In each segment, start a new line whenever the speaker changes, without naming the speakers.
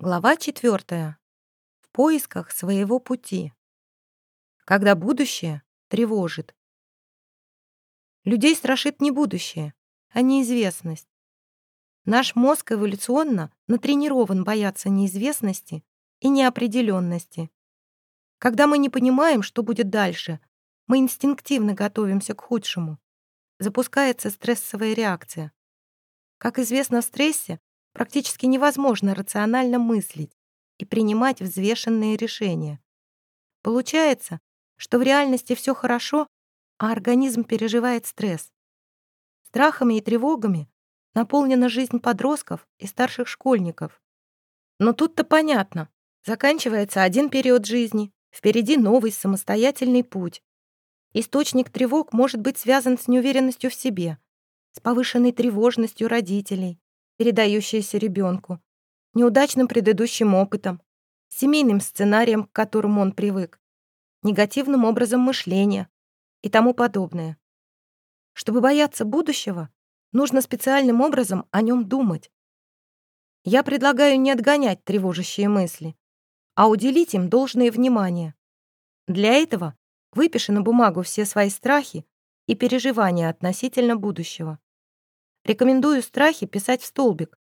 Глава четвертая. В поисках своего пути. Когда будущее тревожит. Людей страшит не будущее, а неизвестность. Наш мозг эволюционно натренирован бояться неизвестности и неопределенности. Когда мы не понимаем, что будет дальше, мы инстинктивно готовимся к худшему. Запускается стрессовая реакция. Как известно, в стрессе практически невозможно рационально мыслить и принимать взвешенные решения. Получается, что в реальности все хорошо, а организм переживает стресс. Страхами и тревогами наполнена жизнь подростков и старших школьников. Но тут-то понятно. Заканчивается один период жизни, впереди новый самостоятельный путь. Источник тревог может быть связан с неуверенностью в себе, с повышенной тревожностью родителей, передающаяся ребенку, неудачным предыдущим опытом, семейным сценарием, к которому он привык, негативным образом мышления и тому подобное. Чтобы бояться будущего, нужно специальным образом о нем думать. Я предлагаю не отгонять тревожащие мысли, а уделить им должное внимание. Для этого выпиши на бумагу все свои страхи и переживания относительно будущего. Рекомендую страхи писать в столбик,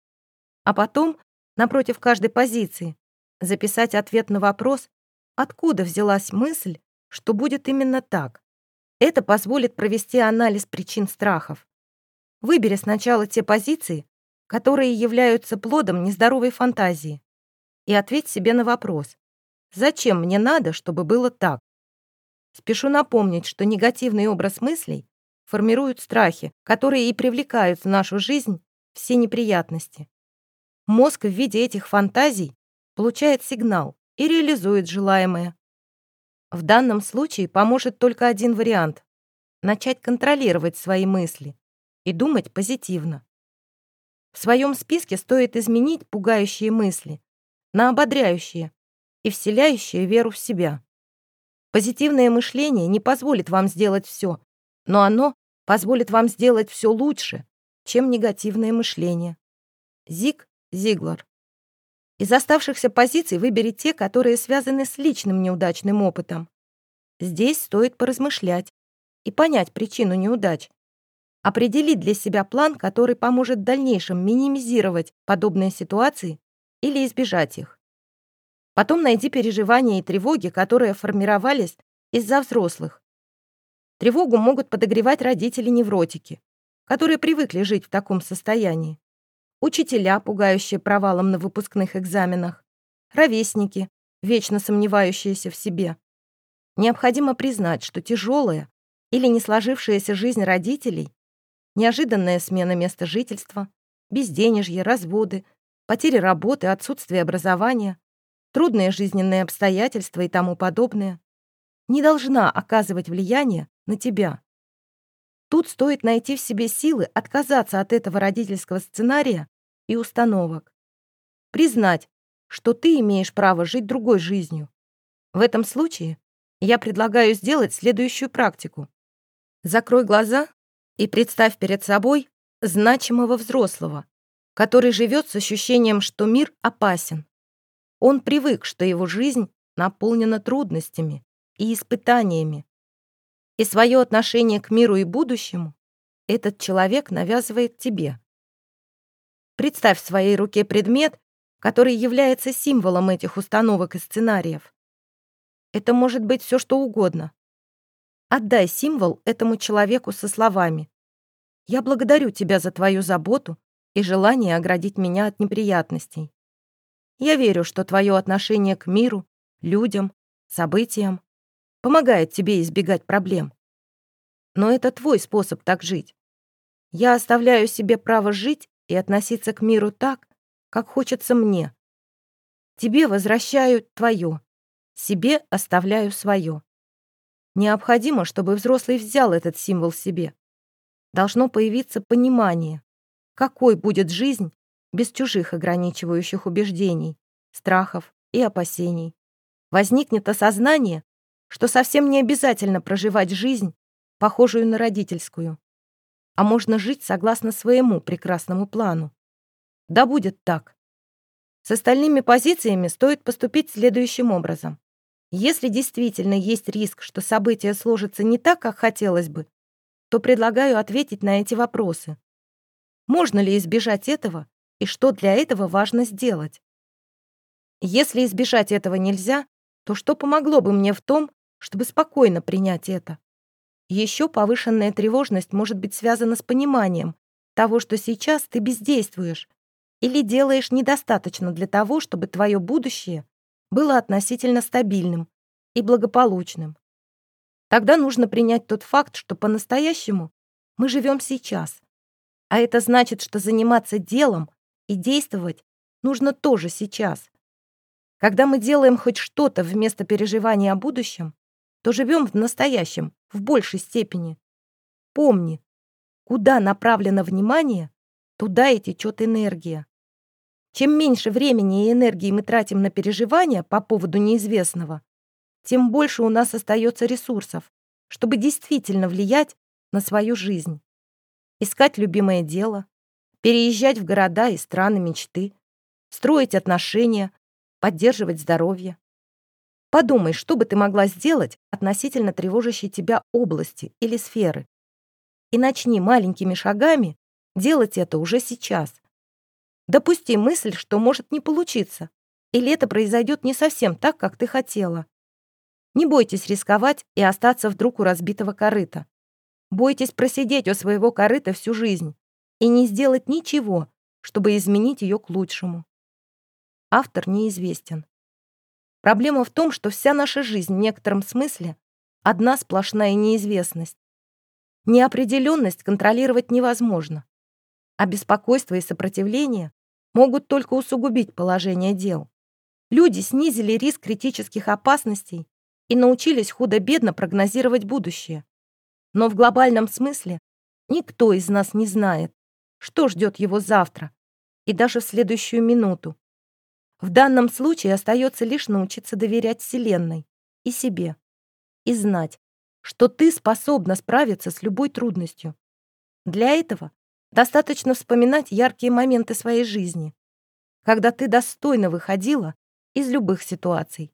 а потом, напротив каждой позиции, записать ответ на вопрос, откуда взялась мысль, что будет именно так. Это позволит провести анализ причин страхов. Выбери сначала те позиции, которые являются плодом нездоровой фантазии, и ответь себе на вопрос, зачем мне надо, чтобы было так? Спешу напомнить, что негативный образ мыслей формируют страхи, которые и привлекают в нашу жизнь все неприятности. Мозг в виде этих фантазий получает сигнал и реализует желаемое. В данном случае поможет только один вариант — начать контролировать свои мысли и думать позитивно. В своем списке стоит изменить пугающие мысли на ободряющие и вселяющие веру в себя. Позитивное мышление не позволит вам сделать все, но оно позволит вам сделать все лучше, чем негативное мышление. Зиг Зиглар. Из оставшихся позиций выбери те, которые связаны с личным неудачным опытом. Здесь стоит поразмышлять и понять причину неудач, определить для себя план, который поможет в дальнейшем минимизировать подобные ситуации или избежать их. Потом найди переживания и тревоги, которые формировались из-за взрослых, Тревогу могут подогревать родители-невротики, которые привыкли жить в таком состоянии. Учителя, пугающие провалом на выпускных экзаменах. Ровесники, вечно сомневающиеся в себе. Необходимо признать, что тяжелая или не сложившаяся жизнь родителей, неожиданная смена места жительства, безденежье, разводы, потери работы, отсутствие образования, трудные жизненные обстоятельства и тому подобное не должна оказывать влияние на тебя. Тут стоит найти в себе силы отказаться от этого родительского сценария и установок. Признать, что ты имеешь право жить другой жизнью. В этом случае я предлагаю сделать следующую практику. Закрой глаза и представь перед собой значимого взрослого, который живет с ощущением, что мир опасен. Он привык, что его жизнь наполнена трудностями и испытаниями, и свое отношение к миру и будущему этот человек навязывает тебе. Представь в своей руке предмет, который является символом этих установок и сценариев. Это может быть все что угодно. Отдай символ этому человеку со словами «Я благодарю тебя за твою заботу и желание оградить меня от неприятностей. Я верю, что твое отношение к миру, людям, событиям помогает тебе избегать проблем. Но это твой способ так жить. Я оставляю себе право жить и относиться к миру так, как хочется мне. Тебе возвращаю твое, себе оставляю свое. Необходимо, чтобы взрослый взял этот символ себе. Должно появиться понимание, какой будет жизнь без чужих ограничивающих убеждений, страхов и опасений. Возникнет осознание, что совсем не обязательно проживать жизнь, похожую на родительскую, а можно жить согласно своему прекрасному плану. Да будет так. С остальными позициями стоит поступить следующим образом. Если действительно есть риск, что события сложатся не так, как хотелось бы, то предлагаю ответить на эти вопросы. Можно ли избежать этого и что для этого важно сделать? Если избежать этого нельзя, то что помогло бы мне в том, чтобы спокойно принять это? Еще повышенная тревожность может быть связана с пониманием того, что сейчас ты бездействуешь или делаешь недостаточно для того, чтобы твое будущее было относительно стабильным и благополучным. Тогда нужно принять тот факт, что по-настоящему мы живем сейчас. А это значит, что заниматься делом и действовать нужно тоже сейчас. Когда мы делаем хоть что-то вместо переживания о будущем, то живем в настоящем в большей степени. Помни, куда направлено внимание, туда и течет энергия. Чем меньше времени и энергии мы тратим на переживания по поводу неизвестного, тем больше у нас остается ресурсов, чтобы действительно влиять на свою жизнь. Искать любимое дело, переезжать в города и страны мечты, строить отношения, поддерживать здоровье. Подумай, что бы ты могла сделать относительно тревожащей тебя области или сферы. И начни маленькими шагами делать это уже сейчас, Допусти мысль, что может не получиться, или это произойдет не совсем так, как ты хотела. Не бойтесь рисковать и остаться вдруг у разбитого корыта. Бойтесь просидеть у своего корыта всю жизнь и не сделать ничего, чтобы изменить ее к лучшему. Автор неизвестен. Проблема в том, что вся наша жизнь в некотором смысле одна сплошная неизвестность. Неопределенность контролировать невозможно, а беспокойство и сопротивление могут только усугубить положение дел. Люди снизили риск критических опасностей и научились худо-бедно прогнозировать будущее. Но в глобальном смысле никто из нас не знает, что ждет его завтра и даже в следующую минуту. В данном случае остается лишь научиться доверять Вселенной и себе, и знать, что ты способна справиться с любой трудностью. Для этого Достаточно вспоминать яркие моменты своей жизни, когда ты достойно выходила из любых ситуаций,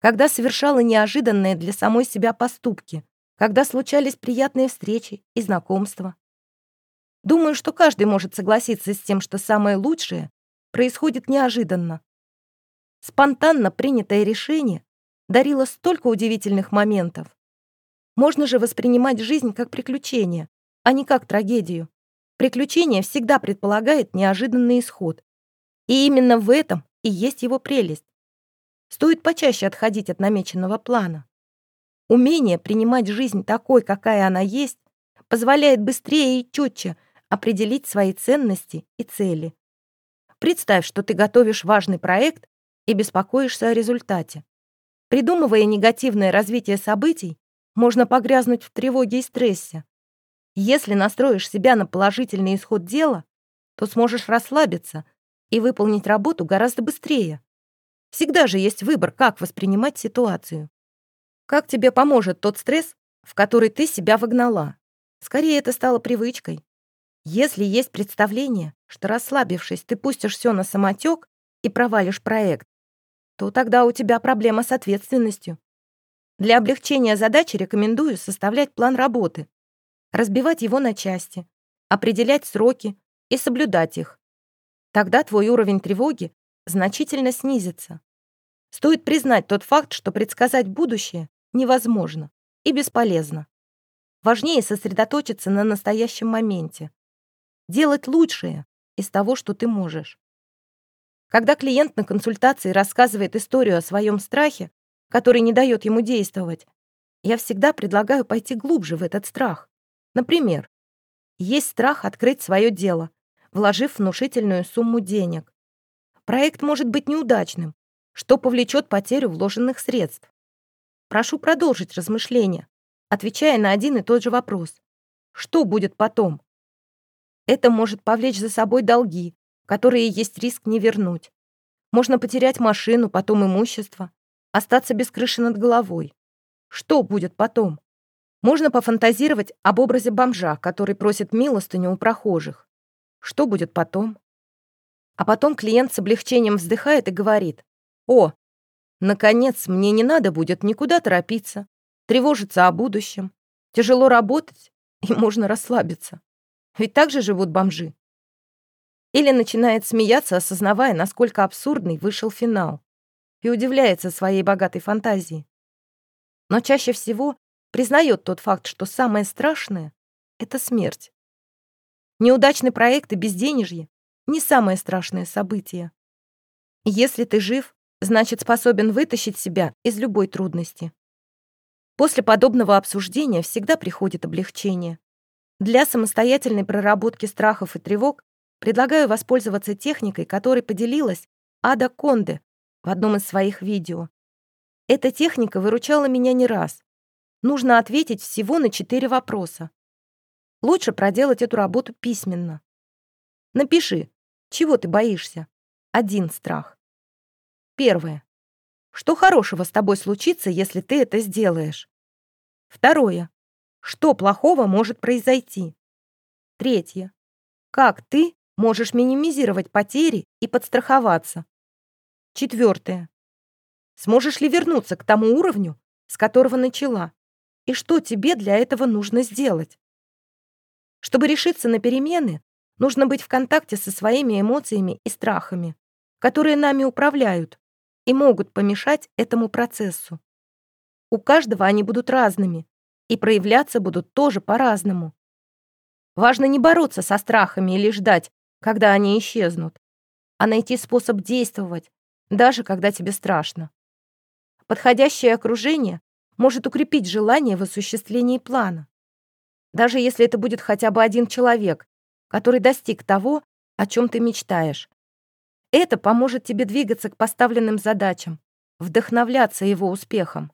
когда совершала неожиданные для самой себя поступки, когда случались приятные встречи и знакомства. Думаю, что каждый может согласиться с тем, что самое лучшее происходит неожиданно. Спонтанно принятое решение дарило столько удивительных моментов. Можно же воспринимать жизнь как приключение, а не как трагедию. Приключение всегда предполагает неожиданный исход. И именно в этом и есть его прелесть. Стоит почаще отходить от намеченного плана. Умение принимать жизнь такой, какая она есть, позволяет быстрее и четче определить свои ценности и цели. Представь, что ты готовишь важный проект и беспокоишься о результате. Придумывая негативное развитие событий, можно погрязнуть в тревоге и стрессе. Если настроишь себя на положительный исход дела, то сможешь расслабиться и выполнить работу гораздо быстрее. Всегда же есть выбор, как воспринимать ситуацию. Как тебе поможет тот стресс, в который ты себя вогнала? Скорее, это стало привычкой. Если есть представление, что расслабившись, ты пустишь все на самотек и провалишь проект, то тогда у тебя проблема с ответственностью. Для облегчения задачи рекомендую составлять план работы, разбивать его на части, определять сроки и соблюдать их. Тогда твой уровень тревоги значительно снизится. Стоит признать тот факт, что предсказать будущее невозможно и бесполезно. Важнее сосредоточиться на настоящем моменте. Делать лучшее из того, что ты можешь. Когда клиент на консультации рассказывает историю о своем страхе, который не дает ему действовать, я всегда предлагаю пойти глубже в этот страх. Например, есть страх открыть свое дело, вложив внушительную сумму денег. Проект может быть неудачным, что повлечет потерю вложенных средств. Прошу продолжить размышления, отвечая на один и тот же вопрос. Что будет потом? Это может повлечь за собой долги, которые есть риск не вернуть. Можно потерять машину, потом имущество, остаться без крыши над головой. Что будет потом? Можно пофантазировать об образе бомжа, который просит милостыню у прохожих. Что будет потом? А потом клиент с облегчением вздыхает и говорит, «О, наконец, мне не надо будет никуда торопиться, тревожиться о будущем, тяжело работать, и можно расслабиться. Ведь так же живут бомжи». Или начинает смеяться, осознавая, насколько абсурдный вышел финал, и удивляется своей богатой фантазии. Но чаще всего признает тот факт, что самое страшное — это смерть. Неудачный проект и безденежье не самое страшное событие. Если ты жив, значит способен вытащить себя из любой трудности. После подобного обсуждения всегда приходит облегчение. Для самостоятельной проработки страхов и тревог предлагаю воспользоваться техникой, которой поделилась Ада Конде в одном из своих видео. Эта техника выручала меня не раз. Нужно ответить всего на четыре вопроса. Лучше проделать эту работу письменно. Напиши, чего ты боишься? Один страх. Первое. Что хорошего с тобой случится, если ты это сделаешь? Второе. Что плохого может произойти? Третье. Как ты можешь минимизировать потери и подстраховаться? Четвертое. Сможешь ли вернуться к тому уровню, с которого начала? И что тебе для этого нужно сделать? Чтобы решиться на перемены, Нужно быть в контакте со своими эмоциями и страхами, которые нами управляют и могут помешать этому процессу. У каждого они будут разными, и проявляться будут тоже по-разному. Важно не бороться со страхами или ждать, когда они исчезнут, а найти способ действовать, даже когда тебе страшно. Подходящее окружение может укрепить желание в осуществлении плана. Даже если это будет хотя бы один человек, который достиг того, о чем ты мечтаешь. Это поможет тебе двигаться к поставленным задачам, вдохновляться его успехом.